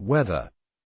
Weather.